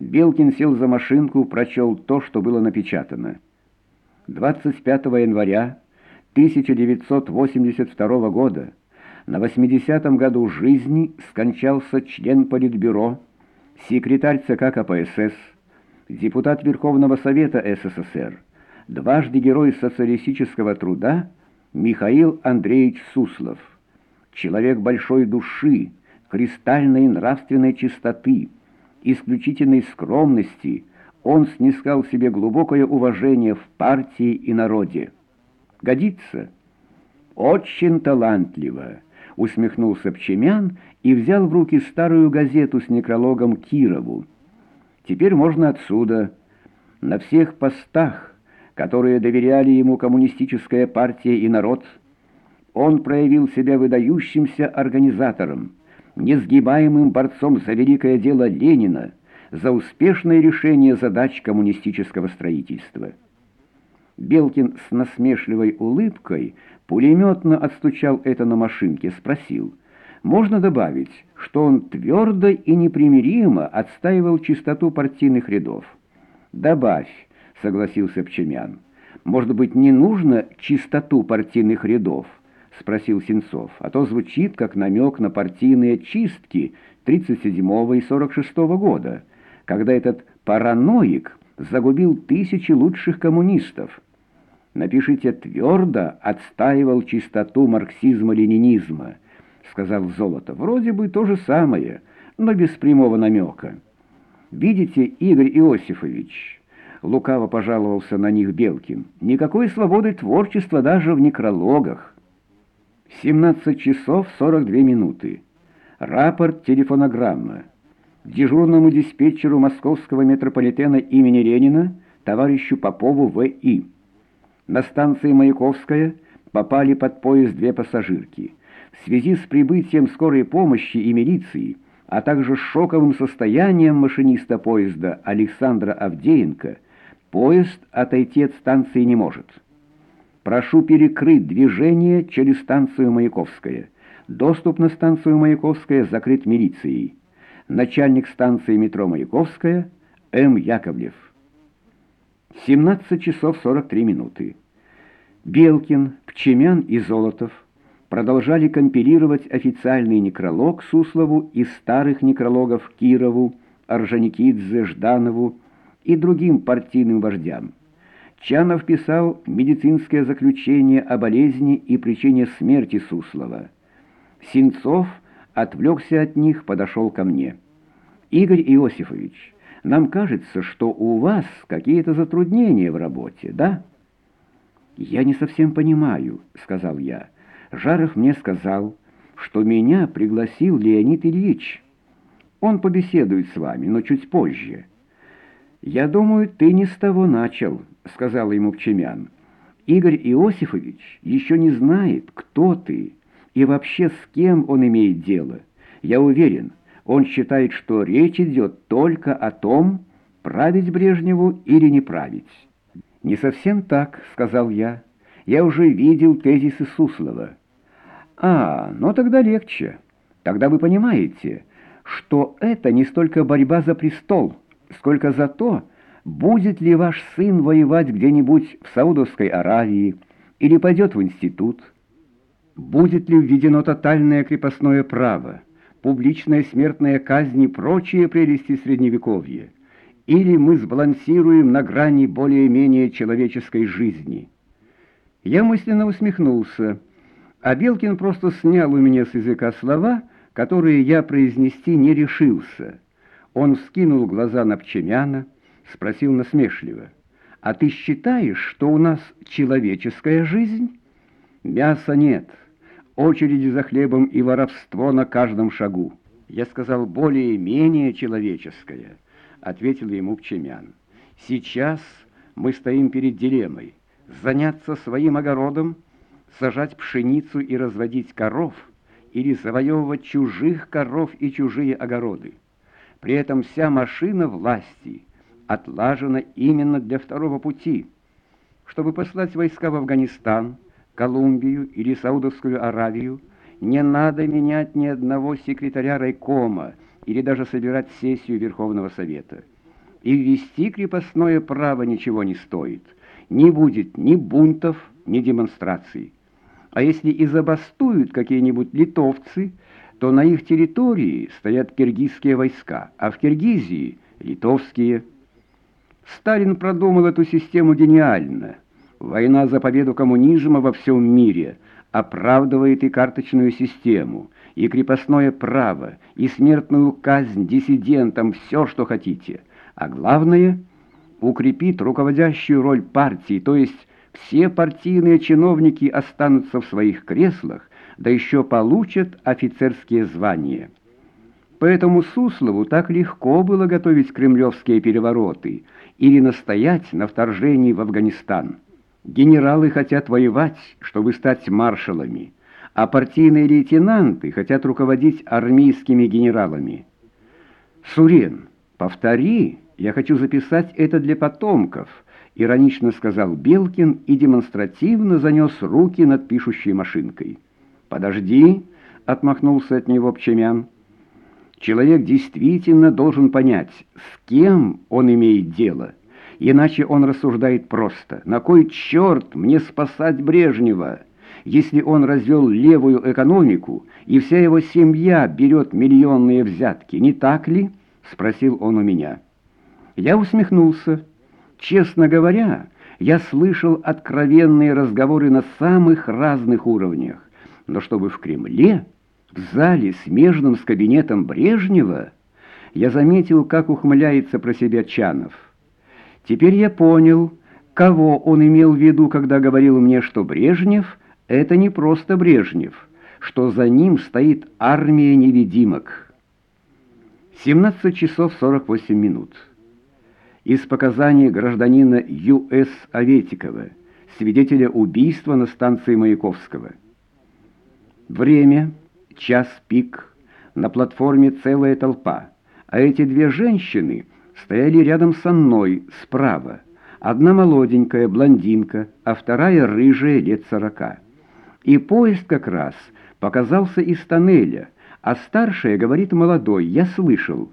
Белкин сел за машинку, прочел то, что было напечатано. 25 января 1982 года на 80-м году жизни скончался член Политбюро, секретарь ЦК КПСС, депутат Верховного Совета СССР, дважды герой социалистического труда Михаил Андреевич Суслов, человек большой души, кристальной нравственной чистоты, исключительной скромности, он снискал себе глубокое уважение в партии и народе. Годится? Очень талантливо, усмехнулся Пчемян и взял в руки старую газету с некрологом Кирову. Теперь можно отсюда. На всех постах, которые доверяли ему коммунистическая партия и народ, он проявил себя выдающимся организатором, несгибаемым борцом за великое дело Ленина, за успешное решение задач коммунистического строительства. Белкин с насмешливой улыбкой пулеметно отстучал это на машинке, спросил, можно добавить, что он твердо и непримиримо отстаивал чистоту партийных рядов. «Добавь», — согласился Пчемян. «Может быть, не нужно чистоту партийных рядов?» — спросил Сенцов, а то звучит как намек на партийные чистки 37 и 46 -го года, когда этот параноик загубил тысячи лучших коммунистов. Напишите твердо, отстаивал чистоту марксизма-ленинизма, сказал Золото. Вроде бы то же самое, но без прямого намека. Видите, Игорь Иосифович, лукаво пожаловался на них Белкин, никакой свободы творчества даже в некрологах. 17 часов 42 минуты. Рапорт телефонограмма. Дежурному диспетчеру московского метрополитена имени Ленина товарищу Попову В.И. На станции Маяковская попали под поезд две пассажирки. В связи с прибытием скорой помощи и милиции, а также шоковым состоянием машиниста поезда Александра Авдеенко, поезд отойти от станции не может. Прошу перекрыть движение через станцию Маяковская. Доступ на станцию Маяковская закрыт милицией. Начальник станции метро Маяковская М. Яковлев. 17 часов 43 минуты. Белкин, Пчемян и Золотов продолжали компилировать официальный некролог Суслову из старых некрологов Кирову, Орджоникидзе, Жданову и другим партийным вождям. Чанов писал медицинское заключение о болезни и причине смерти Суслова. Синцов отвлекся от них, подошел ко мне. «Игорь Иосифович, нам кажется, что у вас какие-то затруднения в работе, да?» «Я не совсем понимаю», — сказал я. «Жаров мне сказал, что меня пригласил Леонид Ильич. Он побеседует с вами, но чуть позже». «Я думаю, ты не с того начал», — сказал ему Пчемян. «Игорь Иосифович еще не знает, кто ты и вообще с кем он имеет дело. Я уверен, он считает, что речь идет только о том, править Брежневу или не править». «Не совсем так», — сказал я. «Я уже видел тезисы Суслова». «А, ну тогда легче. Тогда вы понимаете, что это не столько борьба за престол» сколько за то, будет ли ваш сын воевать где-нибудь в Саудовской Аравии или пойдет в институт, будет ли введено тотальное крепостное право, публичная смертная казнь и прочие прелести Средневековья, или мы сбалансируем на грани более-менее человеческой жизни. Я мысленно усмехнулся, а Белкин просто снял у меня с языка слова, которые я произнести не решился. Он вскинул глаза на Пчемяна, спросил насмешливо, «А ты считаешь, что у нас человеческая жизнь?» «Мяса нет, очереди за хлебом и воровство на каждом шагу». «Я сказал, более-менее человеческое», — ответил ему Пчемян. «Сейчас мы стоим перед дилеммой — заняться своим огородом, сажать пшеницу и разводить коров, или завоевывать чужих коров и чужие огороды. При этом вся машина власти отлажена именно для второго пути. Чтобы послать войска в Афганистан, Колумбию или Саудовскую Аравию, не надо менять ни одного секретаря райкома или даже собирать сессию Верховного Совета. и ввести крепостное право ничего не стоит. Не будет ни бунтов, ни демонстраций. А если и забастуют какие-нибудь литовцы, то на их территории стоят киргизские войска, а в Киргизии — литовские. Сталин продумал эту систему гениально. Война за победу коммунизма во всем мире оправдывает и карточную систему, и крепостное право, и смертную казнь диссидентам, все, что хотите. А главное — укрепит руководящую роль партии, то есть все партийные чиновники останутся в своих креслах, да еще получат офицерские звания. Поэтому Суслову так легко было готовить кремлевские перевороты или настоять на вторжении в Афганистан. Генералы хотят воевать, чтобы стать маршалами, а партийные лейтенанты хотят руководить армейскими генералами. «Сурен, повтори, я хочу записать это для потомков», иронично сказал Белкин и демонстративно занес руки над пишущей машинкой. «Подожди», — отмахнулся от него Пчемян. «Человек действительно должен понять, с кем он имеет дело, иначе он рассуждает просто. На кой черт мне спасать Брежнева, если он развел левую экономику, и вся его семья берет миллионные взятки, не так ли?» — спросил он у меня. Я усмехнулся. Честно говоря, я слышал откровенные разговоры на самых разных уровнях, но чтобы в Кремле, в зале, смежном с кабинетом Брежнева, я заметил, как ухмыляется про себя Чанов. Теперь я понял, кого он имел в виду, когда говорил мне, что Брежнев — это не просто Брежнев, что за ним стоит армия невидимок. 17 часов 48 минут из показаний гражданина Ю.С. Аветикова, свидетеля убийства на станции Маяковского. Время, час пик, на платформе целая толпа, а эти две женщины стояли рядом со мной, справа. Одна молоденькая, блондинка, а вторая рыжая, лет сорока. И поезд как раз показался из тоннеля, а старшая говорит молодой, я слышал.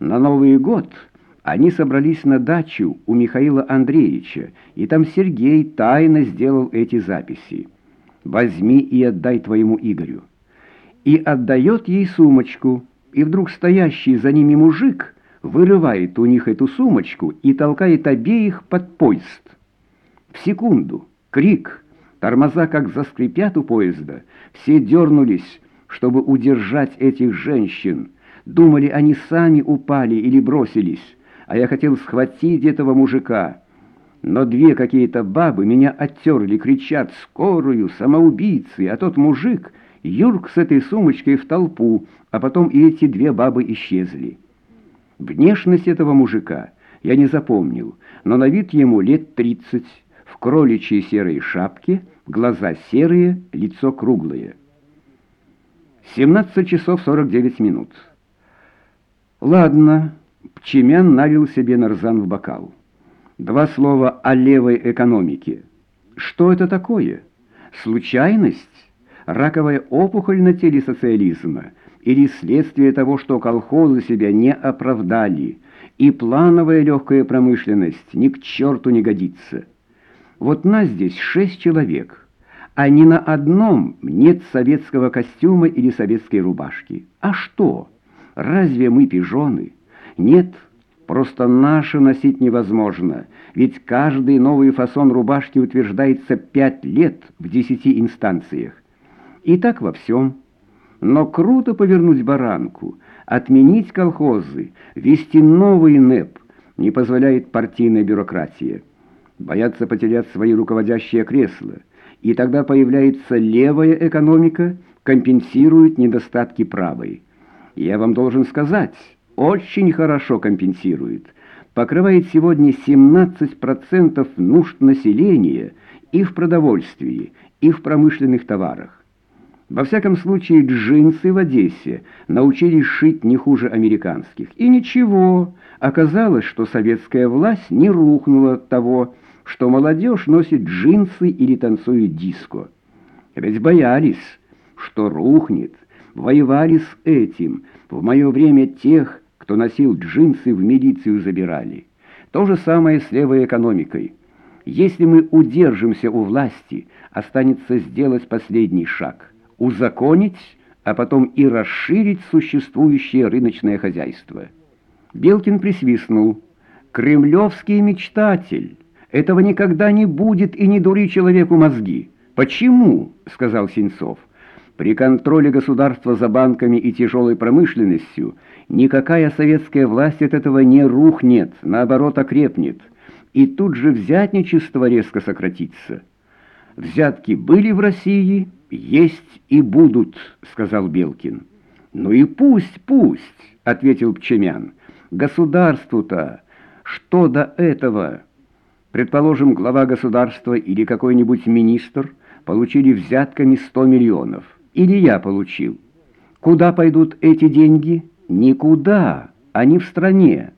На Новый год они собрались на дачу у Михаила Андреевича, и там Сергей тайно сделал эти записи. «Возьми и отдай твоему Игорю». И отдает ей сумочку, и вдруг стоящий за ними мужик вырывает у них эту сумочку и толкает обеих под поезд. В секунду крик, тормоза как заскрипят у поезда, все дернулись, чтобы удержать этих женщин. Думали, они сами упали или бросились а я хотел схватить этого мужика. Но две какие-то бабы меня оттерли, кричат «Скорую! Самоубийцы!» А тот мужик юрк с этой сумочкой в толпу, а потом и эти две бабы исчезли. Внешность этого мужика я не запомнил, но на вид ему лет тридцать, в кроличьей серой шапке, глаза серые, лицо круглое. 17 часов 49 минут. Ладно. Пчемян налил себе нарзан в бокал. Два слова о левой экономике. Что это такое? Случайность? Раковая опухоль на теле социализма? Или следствие того, что колхозы себя не оправдали, и плановая легкая промышленность ни к черту не годится? Вот нас здесь шесть человек, а ни на одном нет советского костюма или советской рубашки. А что? Разве мы пижоны? Нет, просто наши носить невозможно, ведь каждый новый фасон рубашки утверждается пять лет в десяти инстанциях. И так во всем. Но круто повернуть баранку, отменить колхозы, ввести новый НЭП не позволяет партийная бюрократия. Боятся потерять свои руководящие кресла, и тогда появляется левая экономика, компенсирует недостатки правой. Я вам должен сказать очень хорошо компенсирует. Покрывает сегодня 17% нужд населения и в продовольствии, и в промышленных товарах. Во всяком случае, джинсы в Одессе научились шить не хуже американских. И ничего, оказалось, что советская власть не рухнула от того, что молодежь носит джинсы или танцует диско. Ведь боялись, что рухнет, воевали с этим, в мое время тех, кто носил джинсы, в милицию забирали. То же самое с левой экономикой. Если мы удержимся у власти, останется сделать последний шаг – узаконить, а потом и расширить существующее рыночное хозяйство. Белкин присвистнул. «Кремлевский мечтатель! Этого никогда не будет и не дури человеку мозги!» «Почему?» — сказал Сенцов. «При контроле государства за банками и тяжелой промышленностью никакая советская власть от этого не рухнет, наоборот окрепнет, и тут же взятничество резко сократится». «Взятки были в России, есть и будут», — сказал Белкин. «Ну и пусть, пусть», — ответил Пчемян. «Государству-то что до этого?» Предположим, глава государства или какой-нибудь министр — получили взятками 100 миллионов. Или я получил. Куда пойдут эти деньги? Никуда. Они в стране.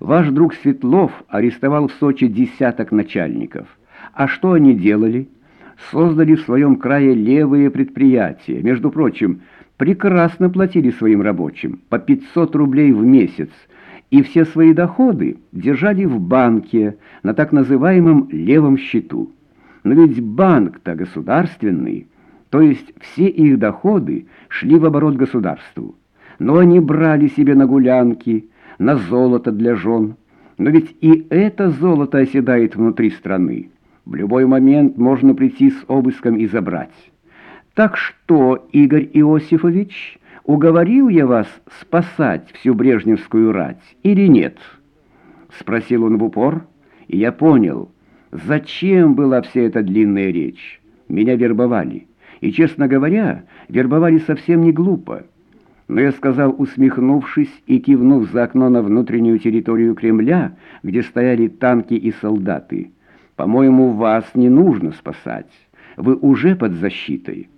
Ваш друг Светлов арестовал в Сочи десяток начальников. А что они делали? Создали в своем крае левые предприятия. Между прочим, прекрасно платили своим рабочим по 500 рублей в месяц, и все свои доходы держали в банке на так называемом левом счету. Но ведь банк-то государственный, то есть все их доходы шли в оборот государству. Но они брали себе на гулянки, на золото для жен. Но ведь и это золото оседает внутри страны. В любой момент можно прийти с обыском и забрать. Так что, Игорь Иосифович, уговорил я вас спасать всю брежневскую рать или нет? Спросил он в упор, и я понял — Зачем была вся эта длинная речь? Меня вербовали. И, честно говоря, вербовали совсем не глупо. Но я сказал, усмехнувшись и кивнув за окно на внутреннюю территорию Кремля, где стояли танки и солдаты, «По-моему, вас не нужно спасать. Вы уже под защитой».